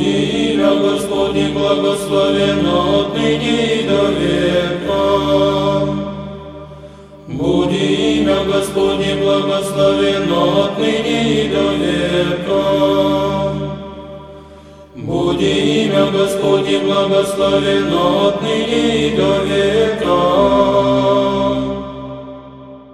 Буди имя Господне благословено отныне и до века. Буди имя Господне благословено отныне и до века. Буди имя Господне благословено отныне и до века.